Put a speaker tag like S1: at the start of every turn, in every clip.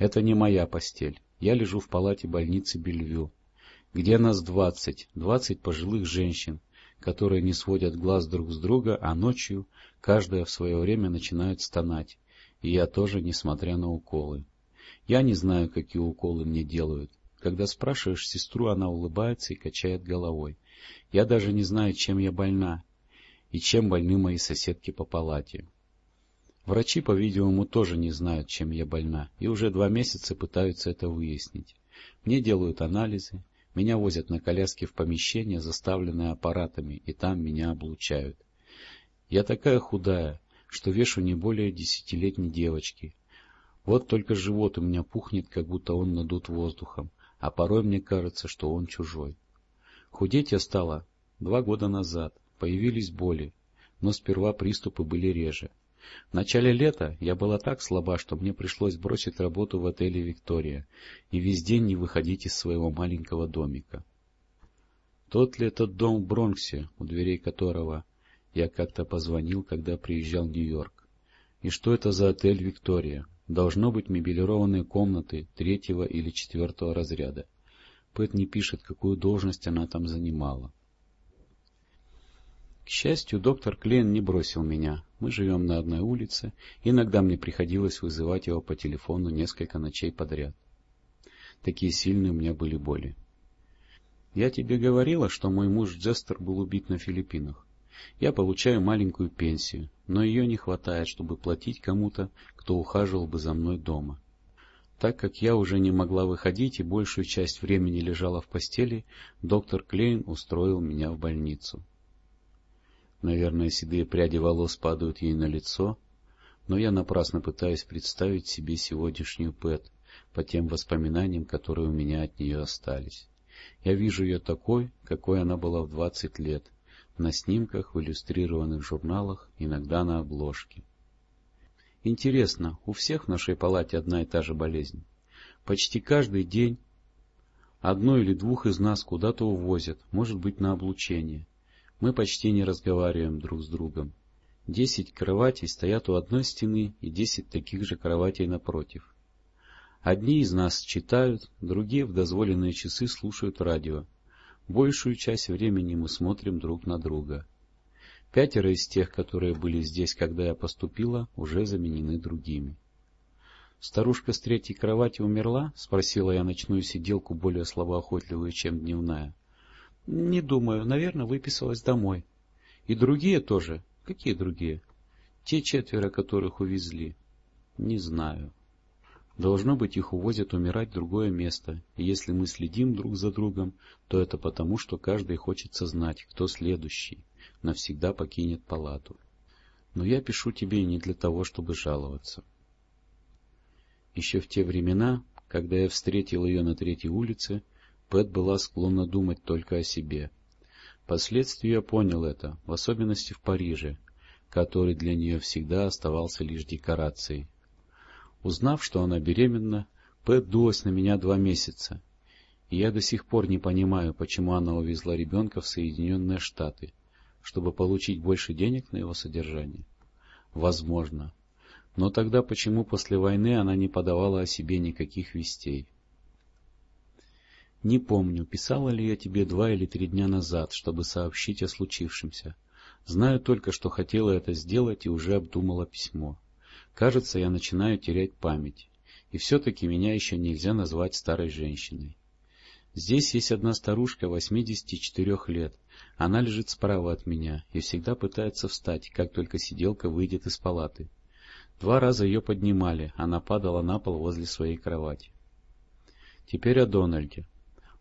S1: Это не моя постель. Я лежу в палате больницы Бельвю, где нас двадцать, двадцать пожилых женщин, которые не сводят глаз друг с друга, а ночью, каждая в свое время начинают стонать, и я тоже, несмотря на уколы. Я не знаю, какие уколы мне делают. Когда спрашиваешь сестру, она улыбается и качает головой. Я даже не знаю, чем я больна, и чем больны мои соседки по палате. Врачи, по-видимому, тоже не знают, чем я больна, и уже два месяца пытаются это выяснить. Мне делают анализы, меня возят на коляске в помещение, заставленное аппаратами, и там меня облучают. Я такая худая, что вешу не более десятилетней девочки. Вот только живот у меня пухнет, как будто он надут воздухом, а порой мне кажется, что он чужой. Худеть я стала два года назад, появились боли, но сперва приступы были реже. В начале лета я была так слаба, что мне пришлось бросить работу в отеле «Виктория» и весь день не выходить из своего маленького домика. Тот ли этот дом в Бронксе, у дверей которого я как-то позвонил, когда приезжал в Нью-Йорк? И что это за отель «Виктория»? Должно быть мебелированные комнаты третьего или четвертого разряда. Пэт не пишет, какую должность она там занимала. К счастью, доктор Клейн не бросил меня. Мы живем на одной улице, иногда мне приходилось вызывать его по телефону несколько ночей подряд. Такие сильные у меня были боли. Я тебе говорила, что мой муж Джестер был убит на Филиппинах. Я получаю маленькую пенсию, но ее не хватает, чтобы платить кому-то, кто ухаживал бы за мной дома. Так как я уже не могла выходить и большую часть времени лежала в постели, доктор Клейн устроил меня в больницу. Наверное, седые пряди волос падают ей на лицо, но я напрасно пытаюсь представить себе сегодняшнюю Пэт по тем воспоминаниям, которые у меня от нее остались. Я вижу ее такой, какой она была в двадцать лет, на снимках, в иллюстрированных журналах, иногда на обложке. Интересно, у всех в нашей палате одна и та же болезнь? Почти каждый день одну или двух из нас куда-то увозят, может быть, на облучение. Мы почти не разговариваем друг с другом. Десять кроватей стоят у одной стены и десять таких же кроватей напротив. Одни из нас читают, другие в дозволенные часы слушают радио. Большую часть времени мы смотрим друг на друга. Пятеро из тех, которые были здесь, когда я поступила, уже заменены другими. «Старушка с третьей кровати умерла?» — спросила я ночную сиделку, более словоохотливую, чем дневная. Не думаю. Наверное, выписалась домой. И другие тоже. Какие другие? Те четверо, которых увезли. Не знаю. Должно быть, их увозят умирать в другое место, и если мы следим друг за другом, то это потому, что каждый хочет знать, кто следующий, навсегда покинет палату. Но я пишу тебе не для того, чтобы жаловаться. Еще в те времена, когда я встретил ее на третьей улице, Пэт была склонна думать только о себе. Впоследствии я понял это, в особенности в Париже, который для нее всегда оставался лишь декорацией. Узнав, что она беременна, Пэт дулась на меня два месяца, и я до сих пор не понимаю, почему она увезла ребенка в Соединенные Штаты, чтобы получить больше денег на его содержание. Возможно. Но тогда почему после войны она не подавала о себе никаких вестей? Не помню, писала ли я тебе два или три дня назад, чтобы сообщить о случившемся. Знаю только, что хотела это сделать и уже обдумала письмо. Кажется, я начинаю терять память. И все-таки меня еще нельзя назвать старой женщиной. Здесь есть одна старушка 84 лет. Она лежит справа от меня и всегда пытается встать, как только сиделка выйдет из палаты. Два раза ее поднимали, она падала на пол возле своей кровати. Теперь о Дональде.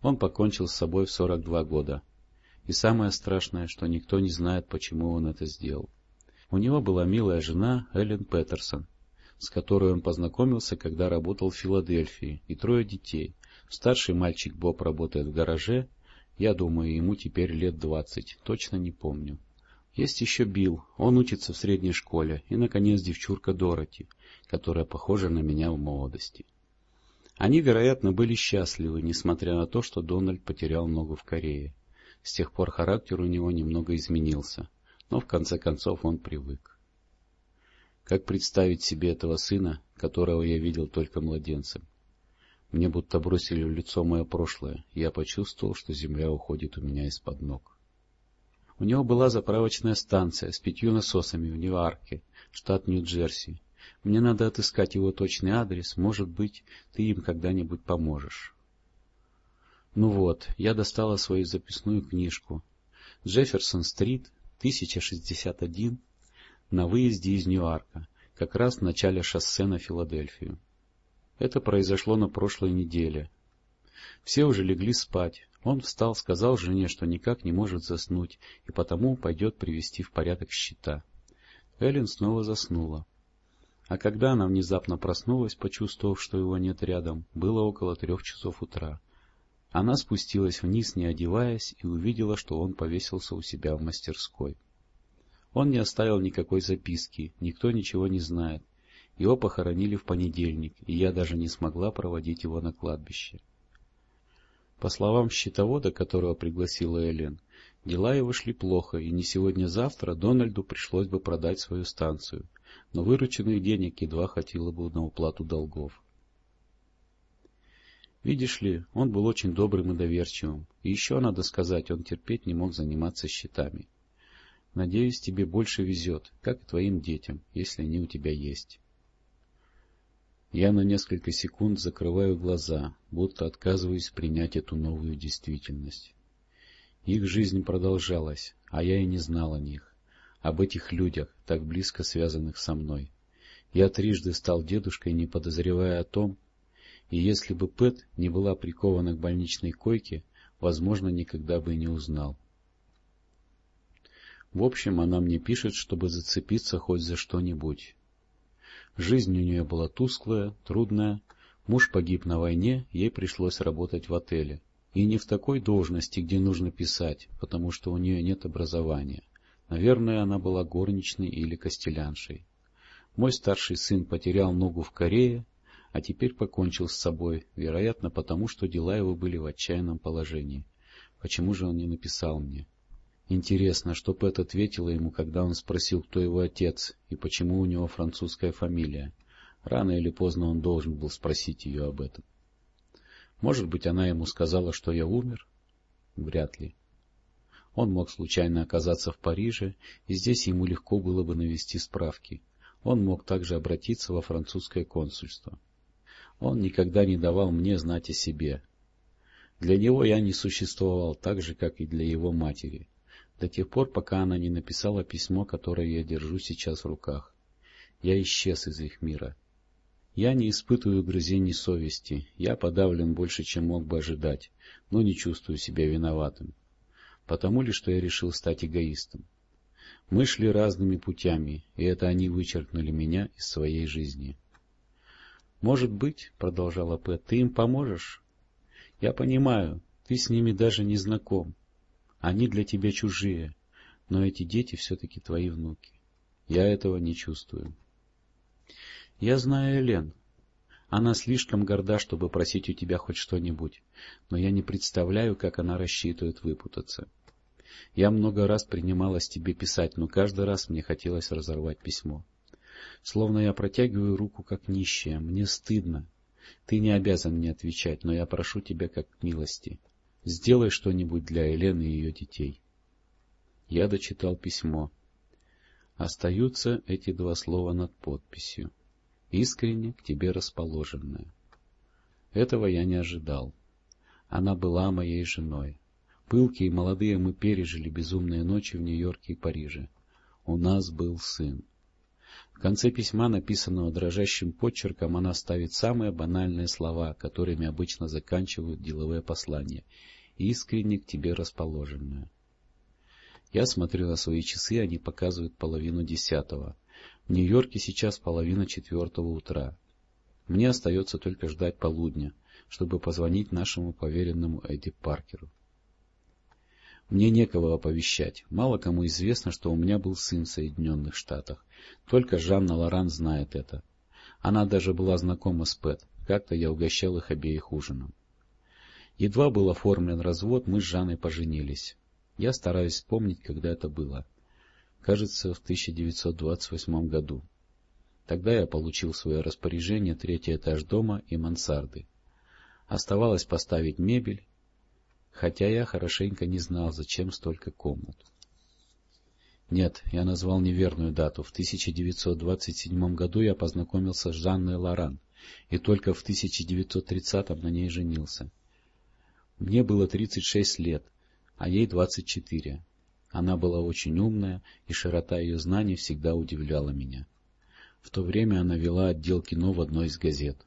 S1: Он покончил с собой в 42 года. И самое страшное, что никто не знает, почему он это сделал. У него была милая жена Эллен Петерсон, с которой он познакомился, когда работал в Филадельфии, и трое детей. Старший мальчик Боб работает в гараже, я думаю, ему теперь лет двадцать, точно не помню. Есть еще Билл, он учится в средней школе, и, наконец, девчурка Дороти, которая похожа на меня в молодости. Они, вероятно, были счастливы, несмотря на то, что Дональд потерял ногу в Корее. С тех пор характер у него немного изменился, но в конце концов он привык. Как представить себе этого сына, которого я видел только младенцем? Мне будто бросили в лицо мое прошлое, и я почувствовал, что земля уходит у меня из-под ног. У него была заправочная станция с пятью насосами в Ньюарке, штат Нью-Джерси. Мне надо отыскать его точный адрес, может быть, ты им когда-нибудь поможешь. Ну вот, я достала свою записную книжку. Джефферсон-стрит, 1061, на выезде из Ньюарка, как раз в начале шоссе на Филадельфию. Это произошло на прошлой неделе. Все уже легли спать. Он встал, сказал жене, что никак не может заснуть, и потому пойдет привести в порядок счета. Эллен снова заснула. А когда она внезапно проснулась, почувствовав, что его нет рядом, было около трех часов утра. Она спустилась вниз, не одеваясь, и увидела, что он повесился у себя в мастерской. Он не оставил никакой записки, никто ничего не знает. Его похоронили в понедельник, и я даже не смогла проводить его на кладбище. По словам счетовода, которого пригласила Элен, дела его шли плохо, и не сегодня-завтра Дональду пришлось бы продать свою станцию, но вырученных денег едва хватило бы на уплату долгов. Видишь ли, он был очень добрым и доверчивым, и еще, надо сказать, он терпеть не мог заниматься счетами. Надеюсь, тебе больше везет, как и твоим детям, если они у тебя есть. Я на несколько секунд закрываю глаза, будто отказываюсь принять эту новую действительность. Их жизнь продолжалась, а я и не знал о них, об этих людях, так близко связанных со мной. Я трижды стал дедушкой, не подозревая о том, и если бы Пэт не была прикована к больничной койке, возможно, никогда бы и не узнал. В общем, она мне пишет, чтобы зацепиться хоть за что-нибудь. Жизнь у нее была тусклая, трудная, муж погиб на войне, ей пришлось работать в отеле. И не в такой должности, где нужно писать, потому что у нее нет образования. Наверное, она была горничной или костеляншей. Мой старший сын потерял ногу в Корее, а теперь покончил с собой, вероятно, потому что дела его были в отчаянном положении. Почему же он не написал мне? Интересно, что Пэт ответила ему, когда он спросил, кто его отец и почему у него французская фамилия. Рано или поздно он должен был спросить ее об этом. Может быть, она ему сказала, что я умер? Вряд ли. Он мог случайно оказаться в Париже, и здесь ему легко было бы навести справки. Он мог также обратиться во французское консульство. Он никогда не давал мне знать о себе. Для него я не существовал так же, как и для его матери, до тех пор, пока она не написала письмо, которое я держу сейчас в руках. Я исчез из их мира. Я не испытываю грызений совести, я подавлен больше, чем мог бы ожидать, но не чувствую себя виноватым. Потому ли, что я решил стать эгоистом? Мы шли разными путями, и это они вычеркнули меня из своей жизни. Может быть, — продолжала Пэт, — ты им поможешь? Я понимаю, ты с ними даже не знаком. Они для тебя чужие, но эти дети все-таки твои внуки. Я этого не чувствую. Я знаю Элен. Она слишком горда, чтобы просить у тебя хоть что-нибудь, но я не представляю, как она рассчитывает выпутаться. Я много раз принималась тебе писать, но каждый раз мне хотелось разорвать письмо. Словно я протягиваю руку как нищая. Мне стыдно. Ты не обязан мне отвечать, но я прошу тебя как милости. Сделай что-нибудь для Елены и ее детей. Я дочитал письмо. Остаются эти два слова над подписью. Искренне к тебе расположенная. Этого я не ожидал. Она была моей женой. Пылкие и молодые мы пережили безумные ночи в Нью-Йорке и Париже. У нас был сын. В конце письма, написанного дрожащим почерком, она ставит самые банальные слова, которыми обычно заканчивают деловые послания. «Искренне к тебе расположенная». Я смотрю на свои часы, они показывают половину десятого. Нью-Йорке сейчас половина четвертого утра. Мне остается только ждать полудня, чтобы позвонить нашему поверенному Эдди Паркеру. Мне некого оповещать. Мало кому известно, что у меня был сын в Соединенных Штатах. Только Жанна Лоран знает это. Она даже была знакома с Пэт. Как-то я угощал их обеих ужином. Едва был оформлен развод, мы с Жанной поженились. Я стараюсь вспомнить, когда это было. Кажется, в 1928 году. Тогда я получил в свое распоряжение третий этаж дома и мансарды. Оставалось поставить мебель, хотя я хорошенько не знал, зачем столько комнат. Нет, я назвал неверную дату. В 1927 году я познакомился с Жанной Лоран, и только в 1930 на ней женился. Мне было 36 лет, а ей 24. Она была очень умная, и широта ее знаний всегда удивляла меня. В то время она вела отдел кино в одной из газет.